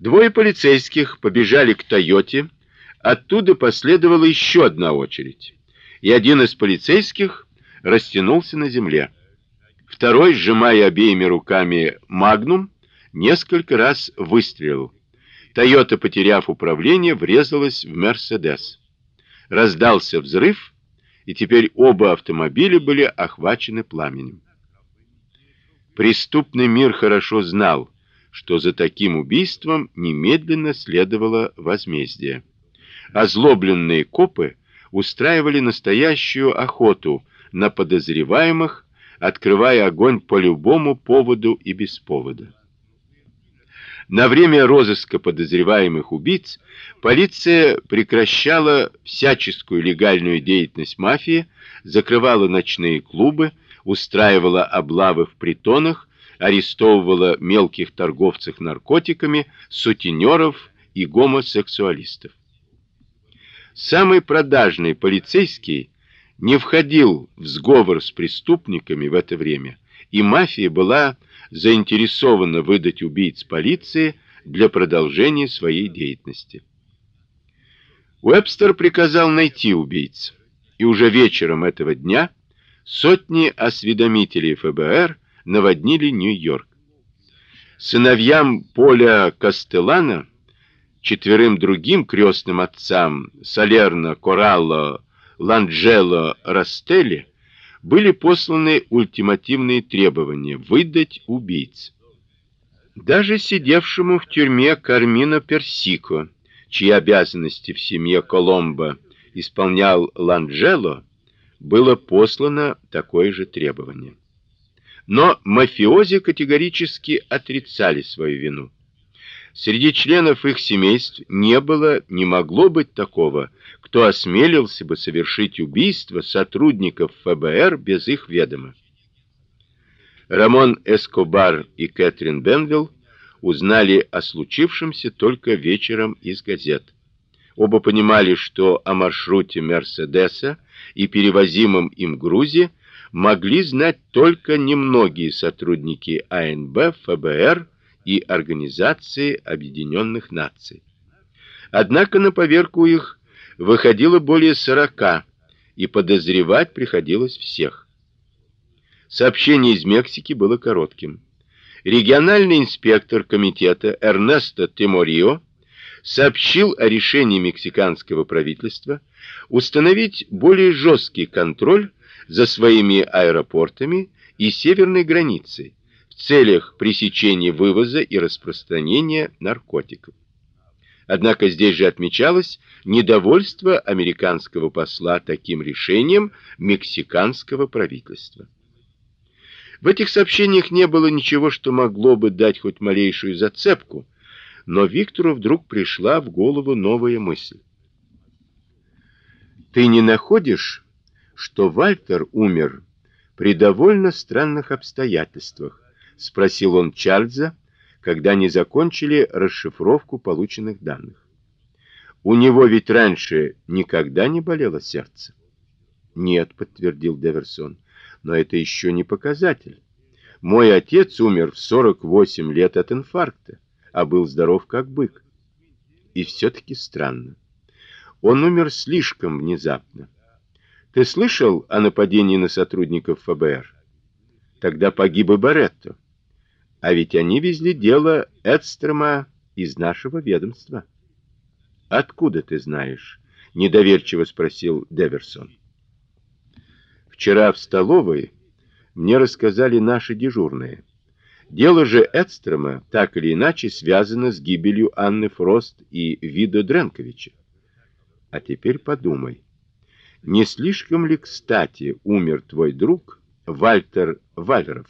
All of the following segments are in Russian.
Двое полицейских побежали к Тойоте, оттуда последовала еще одна очередь. И один из полицейских растянулся на земле. Второй, сжимая обеими руками магнум, несколько раз выстрелил. Тойота, потеряв управление, врезалась в Мерседес. Раздался взрыв, и теперь оба автомобиля были охвачены пламенем. Преступный мир хорошо знал, что за таким убийством немедленно следовало возмездие. Озлобленные копы устраивали настоящую охоту на подозреваемых, открывая огонь по любому поводу и без повода. На время розыска подозреваемых убийц полиция прекращала всяческую легальную деятельность мафии, закрывала ночные клубы, устраивала облавы в притонах, арестовывала мелких торговцев наркотиками, сутенеров и гомосексуалистов. Самый продажный полицейский не входил в сговор с преступниками в это время, и мафия была заинтересована выдать убийц полиции для продолжения своей деятельности. Уэбстер приказал найти убийц, и уже вечером этого дня сотни осведомителей ФБР наводнили Нью-Йорк. Сыновьям Поля Кастеллана, четверым другим крестным отцам Салерно, Коралло, Ланджело, Растелли были посланы ультимативные требования выдать убийц. Даже сидевшему в тюрьме Кармино Персико, чьи обязанности в семье Коломбо исполнял Ланджело, было послано такое же требование. Но мафиози категорически отрицали свою вину. Среди членов их семейств не было, не могло быть такого, кто осмелился бы совершить убийство сотрудников ФБР без их ведома. Рамон Эскобар и Кэтрин Бенвилл узнали о случившемся только вечером из газет. Оба понимали, что о маршруте Мерседеса и перевозимом им грузе могли знать только немногие сотрудники АНБ, ФБР и Организации Объединенных Наций. Однако на поверку их выходило более сорока, и подозревать приходилось всех. Сообщение из Мексики было коротким. Региональный инспектор комитета Эрнесто Тиморио сообщил о решении мексиканского правительства установить более жесткий контроль за своими аэропортами и северной границей в целях пресечения вывоза и распространения наркотиков. Однако здесь же отмечалось недовольство американского посла таким решением мексиканского правительства. В этих сообщениях не было ничего, что могло бы дать хоть малейшую зацепку, но Виктору вдруг пришла в голову новая мысль. Ты не находишь, что Вальтер умер при довольно странных обстоятельствах, спросил он Чарльза, когда они закончили расшифровку полученных данных. У него ведь раньше никогда не болело сердце. Нет, подтвердил Деверсон. Но это еще не показатель. Мой отец умер в 48 лет от инфаркта, а был здоров как бык. И все таки странно. Он умер слишком внезапно. Ты слышал о нападении на сотрудников ФБР? Тогда погиб и Баретто. А ведь они везли дело Эдстрема из нашего ведомства. Откуда ты знаешь? недоверчиво спросил Деверсон. Вчера в столовой мне рассказали наши дежурные. Дело же Эдстрема так или иначе связано с гибелью Анны Фрост и Видо Дренковича. А теперь подумай, не слишком ли кстати умер твой друг Вальтер Вальров?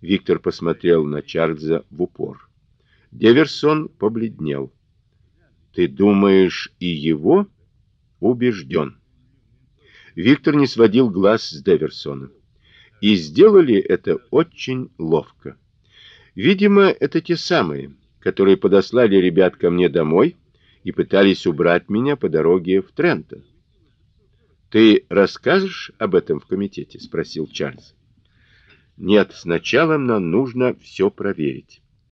Виктор посмотрел на Чарльза в упор. Деверсон побледнел. Ты думаешь, и его убежден?» Виктор не сводил глаз с Деверсона. И сделали это очень ловко. Видимо, это те самые, которые подослали ребят ко мне домой и пытались убрать меня по дороге в Трентон. Ты расскажешь об этом в комитете, спросил Чарльз. Нет, сначала нам нужно все проверить.